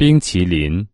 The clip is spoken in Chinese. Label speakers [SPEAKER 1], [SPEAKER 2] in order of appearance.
[SPEAKER 1] 冰淇淋。